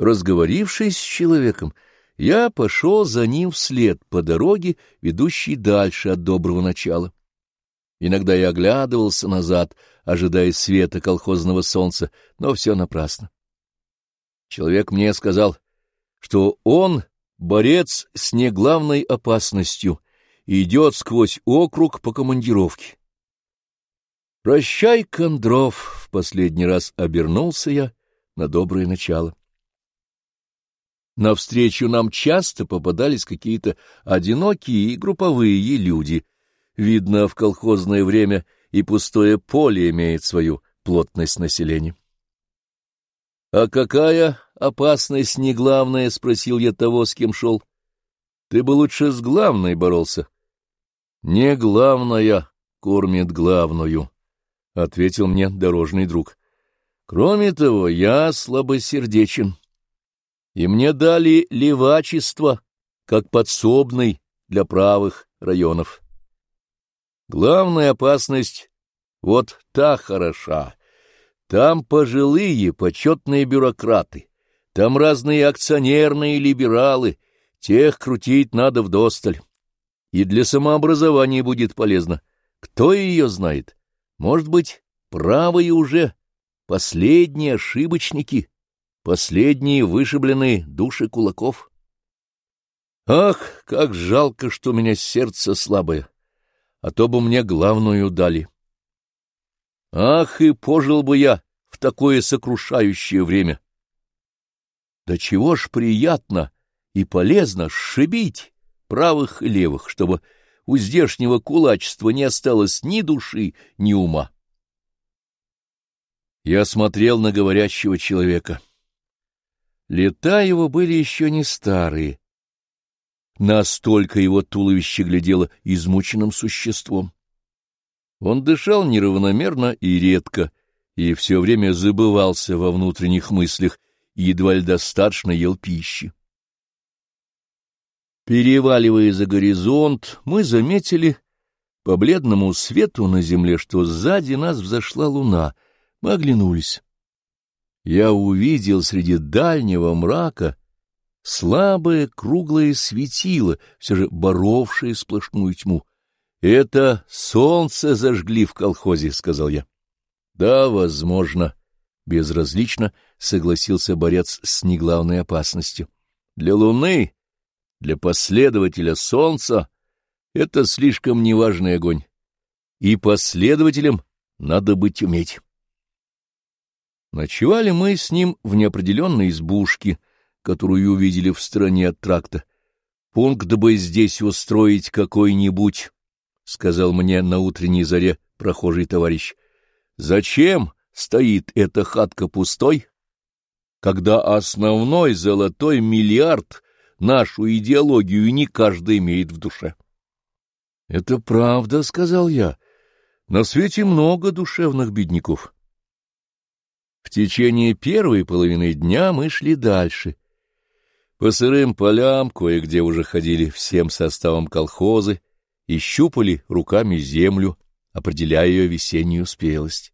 Разговорившись с человеком, я пошел за ним вслед по дороге, ведущей дальше от доброго начала. Иногда я оглядывался назад, ожидая света колхозного солнца, но все напрасно. Человек мне сказал, что он борец с неглавной опасностью и идет сквозь округ по командировке. «Прощай, Кондров!» — в последний раз обернулся я на доброе начало. Навстречу нам часто попадались какие-то одинокие и групповые люди. Видно, в колхозное время и пустое поле имеет свою плотность населения. — А какая опасность не главная? — спросил я того, с кем шел. — Ты бы лучше с главной боролся. — Не главная кормит главную, — ответил мне дорожный друг. — Кроме того, я слабосердечен и мне дали левачество, как подсобный для правых районов. Главная опасность вот та хороша. Там пожилые почетные бюрократы, там разные акционерные либералы, тех крутить надо вдосталь. И для самообразования будет полезно. Кто ее знает? Может быть, правые уже, последние ошибочники — последние вышибленные души кулаков. Ах, как жалко, что у меня сердце слабое, а то бы мне главную дали. Ах, и пожил бы я в такое сокрушающее время. Да чего ж приятно и полезно сшибить правых и левых, чтобы у здешнего кулачества не осталось ни души, ни ума. Я смотрел на говорящего человека. Лета его были еще не старые. Настолько его туловище глядело измученным существом. Он дышал неравномерно и редко, и все время забывался во внутренних мыслях, и едва ли достаточно ел пищи. Переваливая за горизонт, мы заметили по бледному свету на земле, что сзади нас взошла луна. Мы оглянулись я увидел среди дальнего мрака слабое круглое светило, все же боровшее сплошную тьму. — Это солнце зажгли в колхозе, — сказал я. — Да, возможно, — безразлично согласился борец с неглавной опасностью. — Для Луны, для последователя солнца это слишком неважный огонь, и последователям надо быть уметь. Ночевали мы с ним в неопределенной избушке, которую увидели в стороне от тракта. Пункт бы здесь устроить какой-нибудь, — сказал мне на утренней заре прохожий товарищ. — Зачем стоит эта хатка пустой, когда основной золотой миллиард нашу идеологию не каждый имеет в душе? — Это правда, — сказал я. — На свете много душевных бедняков. В течение первой половины дня мы шли дальше. По сырым полям кое-где уже ходили всем составом колхозы и щупали руками землю, определяя ее весеннюю спелость.